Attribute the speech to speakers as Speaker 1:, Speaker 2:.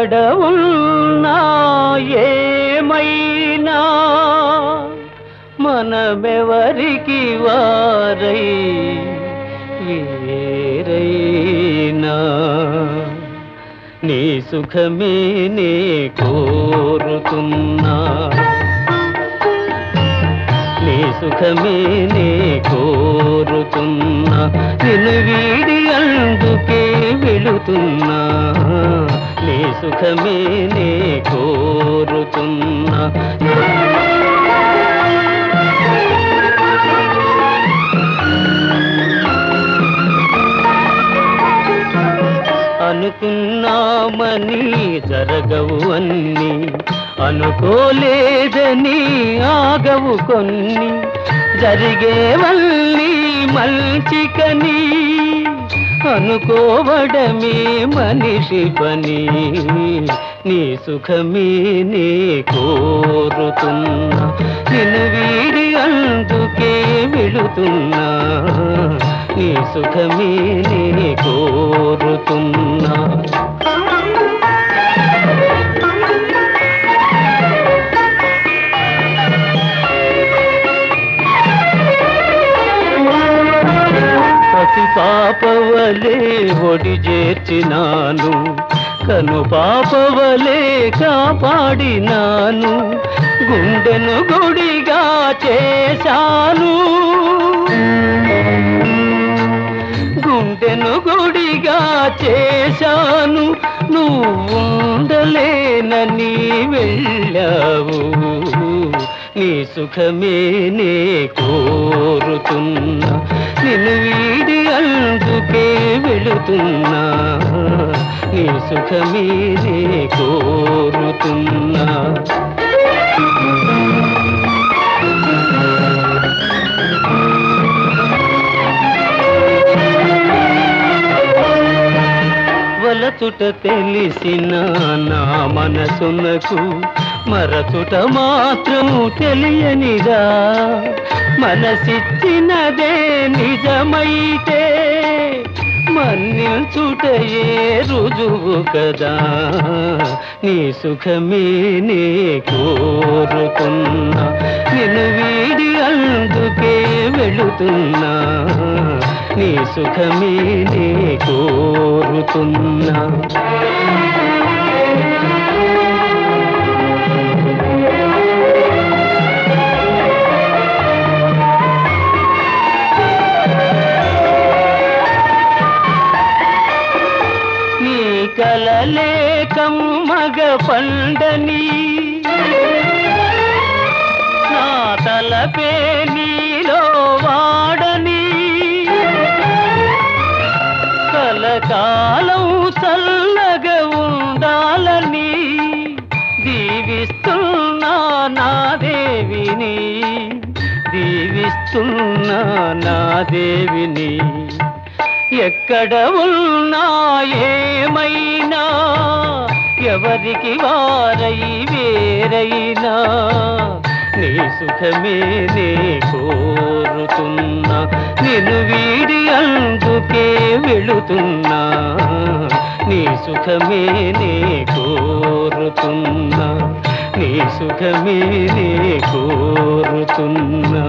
Speaker 1: ఎక్కడ ఉన్నా ఏమైనా మనమెవరికి వారై వేరైనా నీ సుఖమే నే కోరుతున్నా. నీ సుఖమే నే కోరుతున్నా. నిన్ను వీడి సుఖమే నే కోరుతున్నా. అనుకున్నామని జరగవు అన్ని అనుకోలేదని ఆగవు కొన్ని. జరిగేవల్లి మంచికని అనుకోవడమే మనిషి పని. నీ సుఖమే నే కోరుతున్నా. నిన్ను వీడి అందుకే విడుతున్నా నీ సుఖమే నే కోరుతున్నా. పాపవలే ఒడి చేర్చినాను. కను పాపవలే కాపాడినాను. గుండెను గుడిగా చేశాను. గుండెను గుడిగా చేశాను. నువ్వు ఉండలేనని వెళ్ళావు. సుఖమే నే కోరుతున్నా. నిన్ను వీడి అందుకే వెళుతున్నా. నీ సుఖమే నే కోరుతున్నా. వలచుట తెలిసిన నా మనసునకు మరచుట మాత్రము తెలియనిదా? మనసిచ్చినదే నిజమైతే మన్నించుటయే రుజువు కదా? నీ సుఖమే నే కోరుకున్నా. నిన్ను వీడి అందుకే వెళుతున్నా. నీ సుఖమే నే కోరుతున్నా. నీ కలలే పండని. నా తలపే నీలో వాడని. కలకాలం చల్లగ ఉండాలని దీవిస్తున్నా నా దేవిని. దీవిస్తున్నా నా దేవిని. ఎక్కడ ఉన్నా ఏమైనా ఎవరికి వారై వేరైనా నీ సుఖమే నే కోరుతున్నా నిన్ను వీడి అందుకే వెళుతున్నా నీ సుఖమే నే కోరుతున్నా నీ సుఖమే నే కోరుతున్నా.